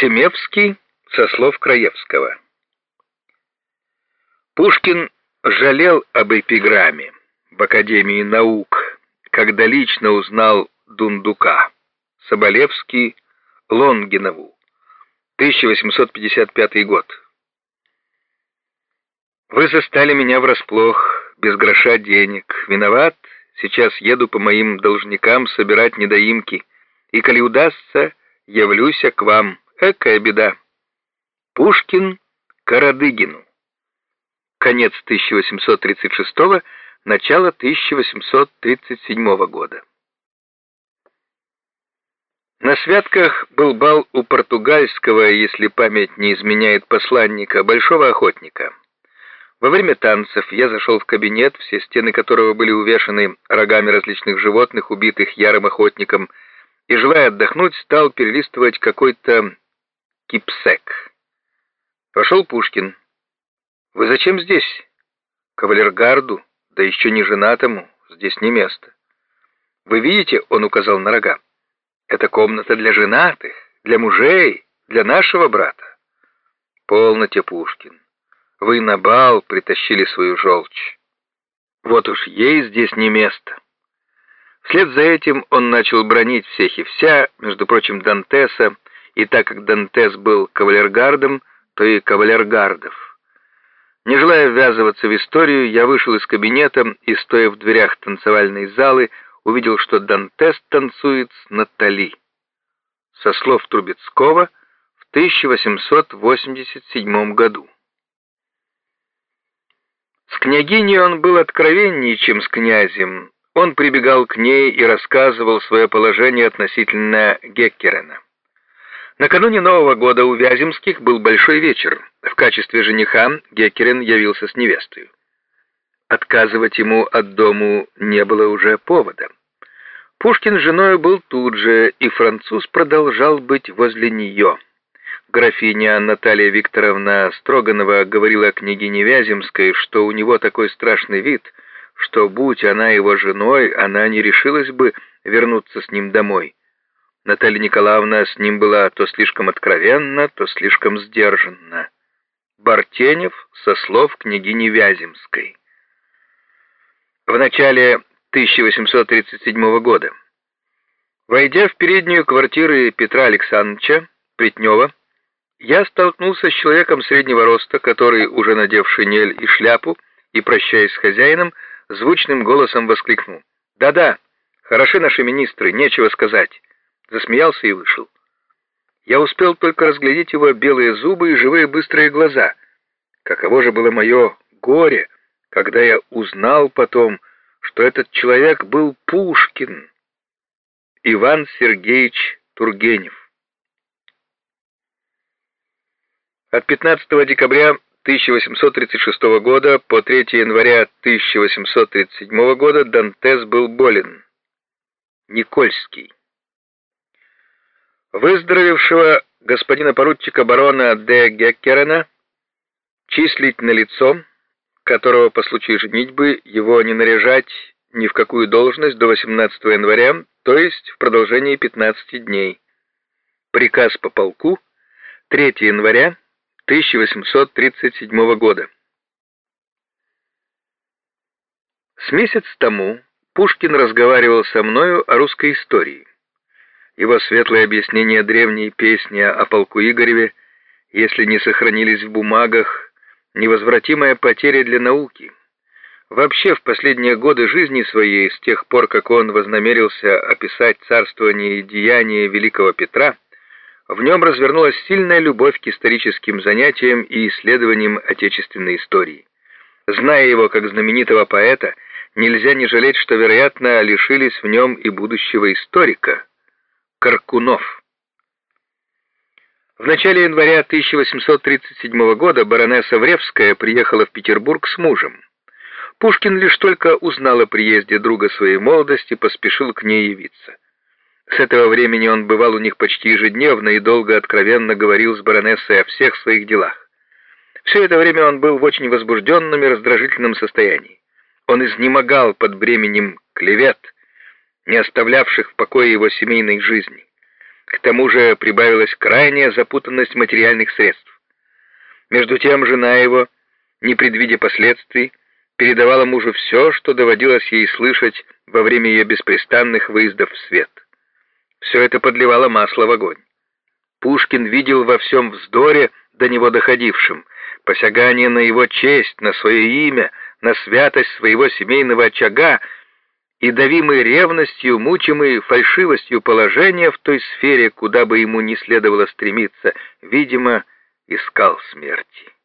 Семевский со слов Краевского. Пушкин жалел об эпиграмме в Академии наук, когда лично узнал Дундука, Соболевский, Лонгинову, 1855 год. Вы застали меня врасплох, без гроша денег. Виноват, сейчас еду по моим должникам собирать недоимки, и, коли удастся, явлюся к вам. Экая беда. Пушкин Карадыгину. Конец 1836 начало 1837 года. На святках был бал у португальского, если память не изменяет посланника, большого охотника. Во время танцев я зашел в кабинет, все стены которого были увешаны рогами различных животных, убитых ярым охотником, и, желая отдохнуть, стал перелистывать какой-то Кипсек. Пошел Пушкин. «Вы зачем здесь?» «Кавалергарду, да еще не женатому, здесь не место». «Вы видите?» — он указал на рога. «Это комната для женатых, для мужей, для нашего брата». «Полноте, Пушкин. Вы на бал притащили свою желчь. Вот уж ей здесь не место». Вслед за этим он начал бронить всех и вся, между прочим, Дантеса, и так как Дантес был кавалергардом, то и кавалергардов. Не желая ввязываться в историю, я вышел из кабинета и, стоя в дверях танцевальной залы, увидел, что Дантес танцует с Натали. Со слов Трубецкого в 1887 году. С княгиней он был откровеннее, чем с князем. Он прибегал к ней и рассказывал свое положение относительно Геккерена. Накануне Нового года у Вяземских был большой вечер. В качестве жениха Геккерин явился с невестой. Отказывать ему от дому не было уже повода. Пушкин с женой был тут же, и француз продолжал быть возле нее. Графиня Наталья Викторовна Строганова говорила княгине Вяземской, что у него такой страшный вид, что, будь она его женой, она не решилась бы вернуться с ним домой. Наталья Николаевна с ним была то слишком откровенна, то слишком сдержанна. Бартенев со слов княгини Вяземской. В начале 1837 года, войдя в переднюю квартиры Петра Александровича Плетнева, я столкнулся с человеком среднего роста, который, уже надев шинель и шляпу и прощаясь с хозяином, звучным голосом воскликнул. «Да-да, хороши наши министры, нечего сказать засмеялся и вышел. Я успел только разглядеть его белые зубы и живые быстрые глаза. Каково же было мое горе, когда я узнал потом, что этот человек был Пушкин, Иван Сергеевич Тургенев. От 15 декабря 1836 года по 3 января 1837 года Дантес был болен. Никольский. Выздоровевшего господина поручика барона де Геккерена числить на лицо, которого по случаю женитьбы его не наряжать ни в какую должность до 18 января, то есть в продолжении 15 дней. Приказ по полку 3 января 1837 года. С месяц тому Пушкин разговаривал со мною о русской истории его светлое объяснение древней песни о полку Игореве, если не сохранились в бумагах, невозвратимая потеря для науки. Вообще, в последние годы жизни своей, с тех пор, как он вознамерился описать царствование и деяния великого Петра, в нем развернулась сильная любовь к историческим занятиям и исследованиям отечественной истории. Зная его как знаменитого поэта, нельзя не жалеть, что, вероятно, лишились в нем и будущего историка, Каркунов. В начале января 1837 года баронесса Вревская приехала в Петербург с мужем. Пушкин лишь только узнал о приезде друга своей молодости, поспешил к ней явиться. С этого времени он бывал у них почти ежедневно и долго откровенно говорил с баронессой о всех своих делах. Все это время он был в очень возбужденном и раздражительном состоянии. Он изнемогал под бременем клевет, не оставлявших в покое его семейной жизни. К тому же прибавилась крайняя запутанность материальных средств. Между тем жена его, не предвидя последствий, передавала мужу все, что доводилось ей слышать во время ее беспрестанных выездов в свет. Все это подливало масло в огонь. Пушкин видел во всем вздоре, до него доходившем, посягание на его честь, на свое имя, на святость своего семейного очага и, давимый ревностью, мучимый фальшивостью положения в той сфере, куда бы ему не следовало стремиться, видимо, искал смерти.